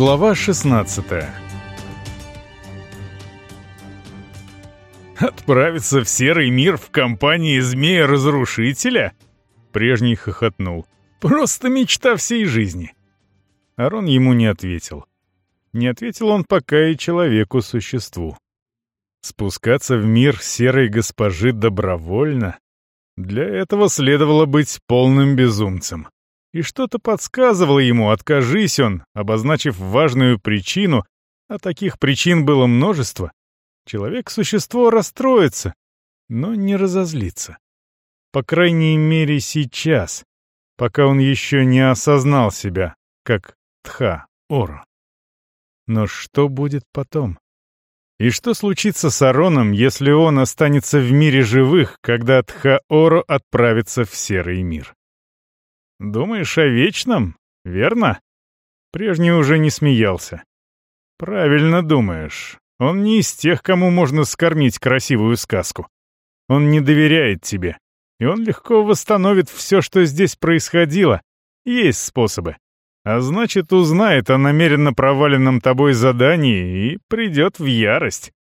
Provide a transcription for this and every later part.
Глава 16 «Отправиться в серый мир в компании змея-разрушителя?» Прежний хохотнул. «Просто мечта всей жизни!» Арон ему не ответил. Не ответил он пока и человеку-существу. Спускаться в мир серой госпожи добровольно? Для этого следовало быть полным безумцем. И что-то подсказывало ему, откажись он, обозначив важную причину, а таких причин было множество. Человек-существо расстроится, но не разозлится. По крайней мере, сейчас, пока он еще не осознал себя, как Тха-Оро. Но что будет потом? И что случится с Ароном, если он останется в мире живых, когда Тха-Оро отправится в Серый мир? Думаешь о вечном, верно? Прежний уже не смеялся. Правильно думаешь. Он не из тех, кому можно скормить красивую сказку. Он не доверяет тебе, и он легко восстановит все, что здесь происходило. Есть способы. А значит, узнает о намеренно проваленном тобой задании и придет в ярость.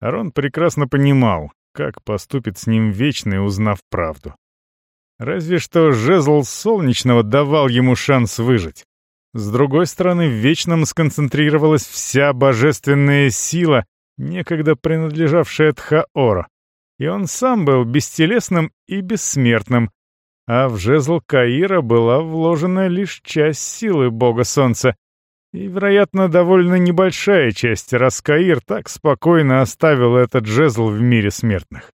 Арон прекрасно понимал, как поступит с ним Вечный, узнав правду. Разве что жезл солнечного давал ему шанс выжить. С другой стороны, в Вечном сконцентрировалась вся божественная сила, некогда принадлежавшая Тхаору, и он сам был бестелесным и бессмертным, а в жезл Каира была вложена лишь часть силы бога солнца, и, вероятно, довольно небольшая часть, раз Каир так спокойно оставил этот жезл в мире смертных.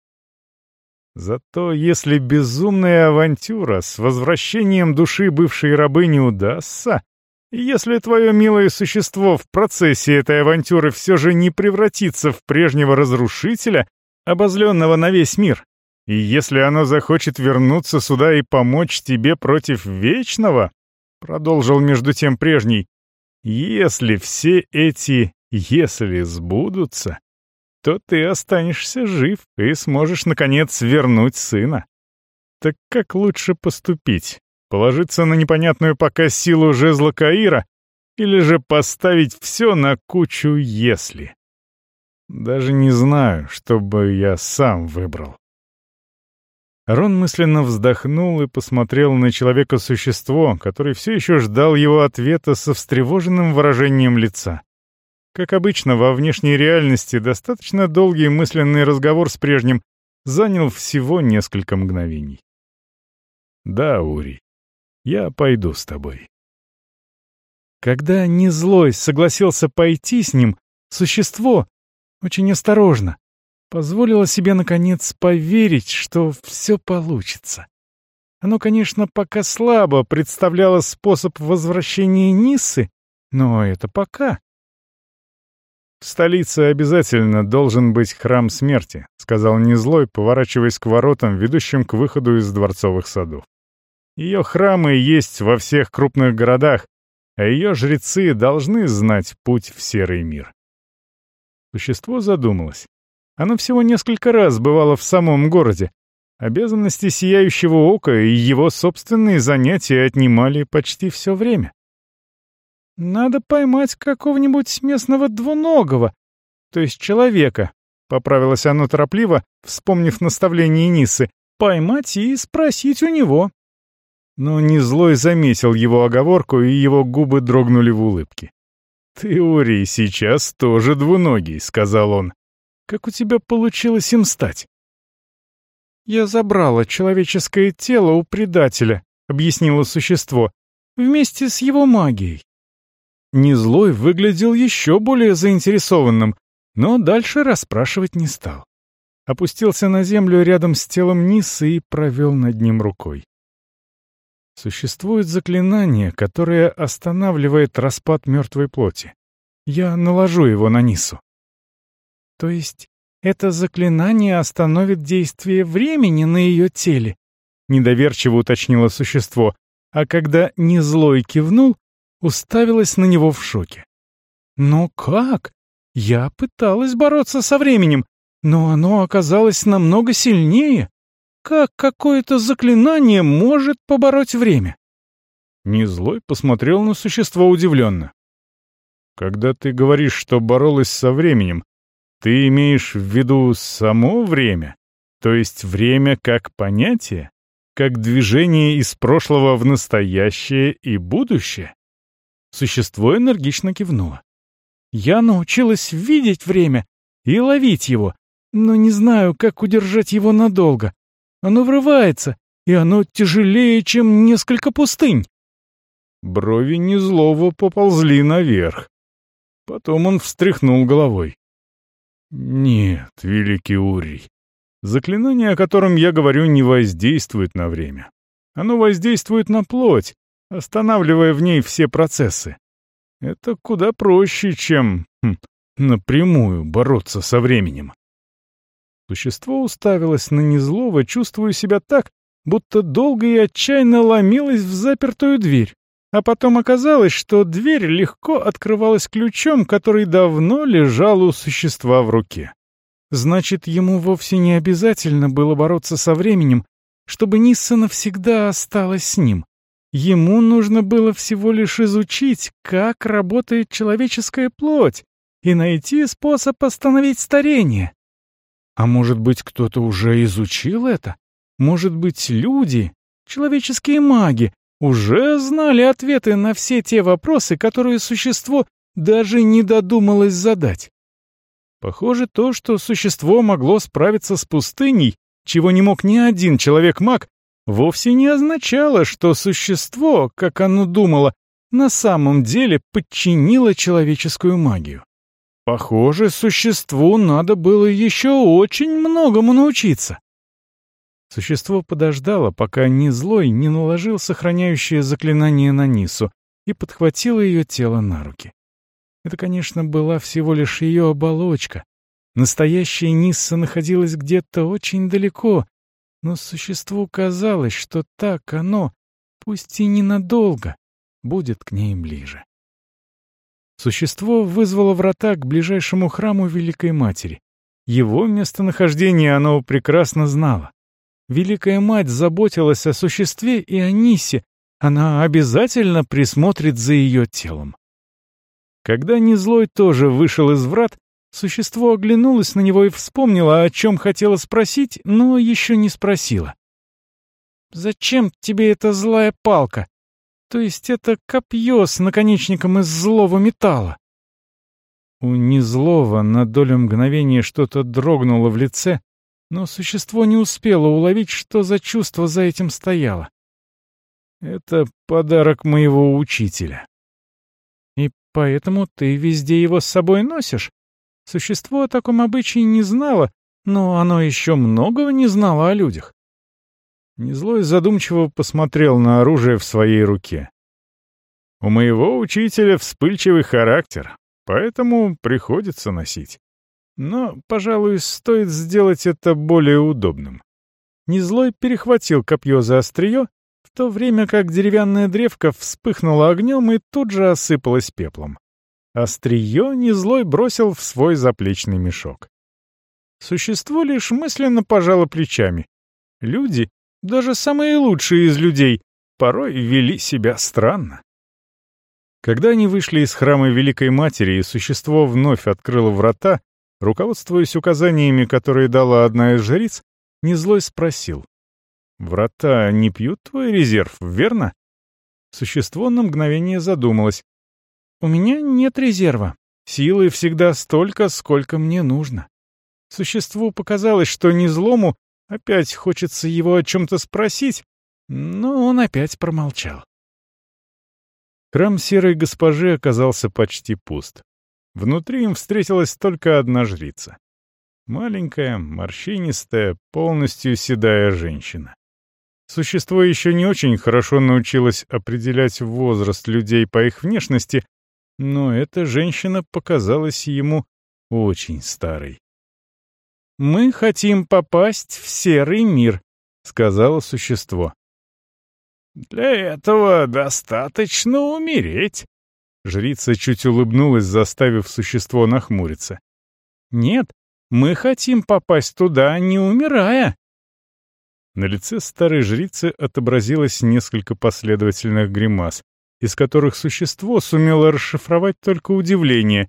Зато если безумная авантюра с возвращением души бывшей рабы не удастся, и если твое милое существо в процессе этой авантюры все же не превратится в прежнего разрушителя, обозленного на весь мир, и если оно захочет вернуться сюда и помочь тебе против Вечного, продолжил между тем прежний, если все эти «если» сбудутся, то ты останешься жив и сможешь, наконец, вернуть сына. Так как лучше поступить? Положиться на непонятную пока силу жезла Каира или же поставить все на кучу «если»? Даже не знаю, что бы я сам выбрал. Рон мысленно вздохнул и посмотрел на человека-существо, который все еще ждал его ответа со встревоженным выражением лица. Как обычно, во внешней реальности достаточно долгий мысленный разговор с прежним занял всего несколько мгновений. «Да, Ури, я пойду с тобой». Когда незлой согласился пойти с ним, существо, очень осторожно, позволило себе, наконец, поверить, что все получится. Оно, конечно, пока слабо представляло способ возвращения Ниссы, но это пока. «В столице обязательно должен быть храм смерти», — сказал Незлой, поворачиваясь к воротам, ведущим к выходу из дворцовых садов. «Ее храмы есть во всех крупных городах, а ее жрецы должны знать путь в серый мир». Существо задумалось. Оно всего несколько раз бывало в самом городе. Обязанности Сияющего Ока и его собственные занятия отнимали почти все время. «Надо поймать какого-нибудь местного двуногого, то есть человека», — поправилась оно торопливо, вспомнив наставление Нисы, «поймать и спросить у него». Но Незлой заметил его оговорку, и его губы дрогнули в улыбке. «Ты, сейчас тоже двуногий», — сказал он. «Как у тебя получилось им стать?» «Я забрала человеческое тело у предателя», — объяснило существо, — «вместе с его магией. Незлой выглядел еще более заинтересованным, но дальше расспрашивать не стал. Опустился на землю рядом с телом Нисы и провел над ним рукой. Существует заклинание, которое останавливает распад мертвой плоти. Я наложу его на Нису. То есть это заклинание остановит действие времени на ее теле? Недоверчиво уточнило существо, а когда Незлой кивнул, уставилась на него в шоке. «Но как? Я пыталась бороться со временем, но оно оказалось намного сильнее. Как какое-то заклинание может побороть время?» Незлой посмотрел на существо удивленно. Когда ты говоришь, что боролась со временем, ты имеешь в виду само время? То есть время как понятие? Как движение из прошлого в настоящее и будущее? Существо энергично кивнуло. Я научилась видеть время и ловить его, но не знаю, как удержать его надолго. Оно врывается, и оно тяжелее, чем несколько пустынь. Брови Незлова поползли наверх. Потом он встряхнул головой. «Нет, великий Урий, заклинание, о котором я говорю, не воздействует на время. Оно воздействует на плоть, останавливая в ней все процессы. Это куда проще, чем хм, напрямую бороться со временем. Существо уставилось на Незлова, чувствуя себя так, будто долго и отчаянно ломилось в запертую дверь. А потом оказалось, что дверь легко открывалась ключом, который давно лежал у существа в руке. Значит, ему вовсе не обязательно было бороться со временем, чтобы Нисса навсегда осталась с ним. Ему нужно было всего лишь изучить, как работает человеческая плоть, и найти способ остановить старение. А может быть, кто-то уже изучил это? Может быть, люди, человеческие маги, уже знали ответы на все те вопросы, которые существо даже не додумалось задать. Похоже, то, что существо могло справиться с пустыней, чего не мог ни один человек-маг, вовсе не означало, что существо, как оно думало, на самом деле подчинило человеческую магию. Похоже, существу надо было еще очень многому научиться. Существо подождало, пока ни злой не наложил сохраняющее заклинание на Нису и подхватило ее тело на руки. Это, конечно, была всего лишь ее оболочка. Настоящая Нисса находилась где-то очень далеко, но существу казалось, что так оно, пусть и ненадолго, будет к ней ближе. Существо вызвало врата к ближайшему храму Великой Матери. Его местонахождение оно прекрасно знало. Великая Мать заботилась о существе и о Нисе, она обязательно присмотрит за ее телом. Когда Незлой тоже вышел из врат, существо оглянулось на него и вспомнило, о чем хотела спросить, но еще не спросила. «Зачем тебе эта злая палка?» То есть это копье с наконечником из злого металла. У незлого на долю мгновения что-то дрогнуло в лице, но существо не успело уловить, что за чувство за этим стояло. Это подарок моего учителя. И поэтому ты везде его с собой носишь? Существо о таком обычае не знало, но оно еще многого не знало о людях. Незлой задумчиво посмотрел на оружие в своей руке. «У моего учителя вспыльчивый характер, поэтому приходится носить. Но, пожалуй, стоит сделать это более удобным». Незлой перехватил копье за острие, в то время как деревянная древка вспыхнула огнем и тут же осыпалась пеплом. Острие Незлой бросил в свой заплечный мешок. Существо лишь мысленно пожало плечами. Люди даже самые лучшие из людей порой вели себя странно. Когда они вышли из храма Великой Матери, и существо вновь открыло врата, руководствуясь указаниями, которые дала одна из жриц, Незлой спросил. «Врата не пьют твой резерв, верно?» Существо на мгновение задумалось. «У меня нет резерва. Силы всегда столько, сколько мне нужно». Существу показалось, что Незлому Опять хочется его о чем-то спросить, но он опять промолчал. Храм серой госпожи оказался почти пуст. Внутри им встретилась только одна жрица. Маленькая, морщинистая, полностью седая женщина. Существо еще не очень хорошо научилось определять возраст людей по их внешности, но эта женщина показалась ему очень старой. «Мы хотим попасть в серый мир», — сказала существо. «Для этого достаточно умереть». Жрица чуть улыбнулась, заставив существо нахмуриться. «Нет, мы хотим попасть туда, не умирая». На лице старой жрицы отобразилось несколько последовательных гримас. Из которых существо сумело расшифровать только удивление,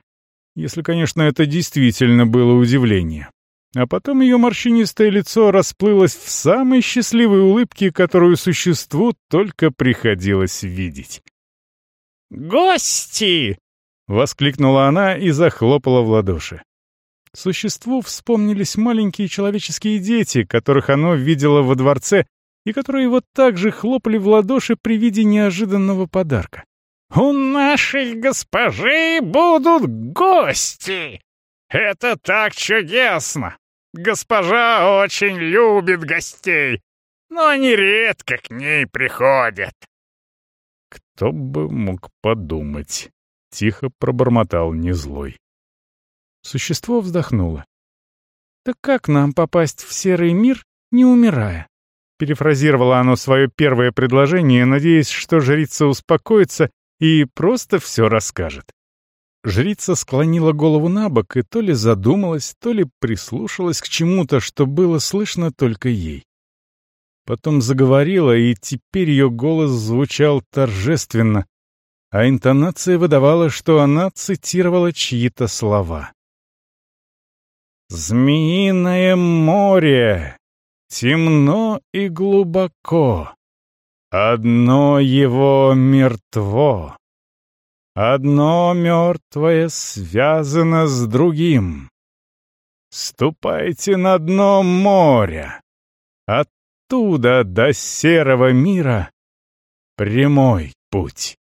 если, конечно, это действительно было удивление. А потом ее морщинистое лицо расплылось в самой счастливой улыбке, которую существу только приходилось видеть. «Гости!» — воскликнула она и захлопала в ладоши. Существу вспомнились маленькие человеческие дети, которых оно видело во дворце, и которые вот так же хлопали в ладоши при виде неожиданного подарка. «У нашей госпожи будут гости! Это так чудесно! Госпожа очень любит гостей, но они редко к ней приходят». «Кто бы мог подумать?» — тихо пробормотал незлой. Существо вздохнуло. «Так как нам попасть в серый мир, не умирая?» Перефразировало оно свое первое предложение, надеясь, что жрица успокоится и просто все расскажет. Жрица склонила голову на бок и то ли задумалась, то ли прислушалась к чему-то, что было слышно только ей. Потом заговорила, и теперь ее голос звучал торжественно, а интонация выдавала, что она цитировала чьи-то слова. Змеиное море, темно и глубоко. Одно его мертво. Одно мертвое связано с другим. Ступайте на дно моря. Оттуда до серого мира прямой путь.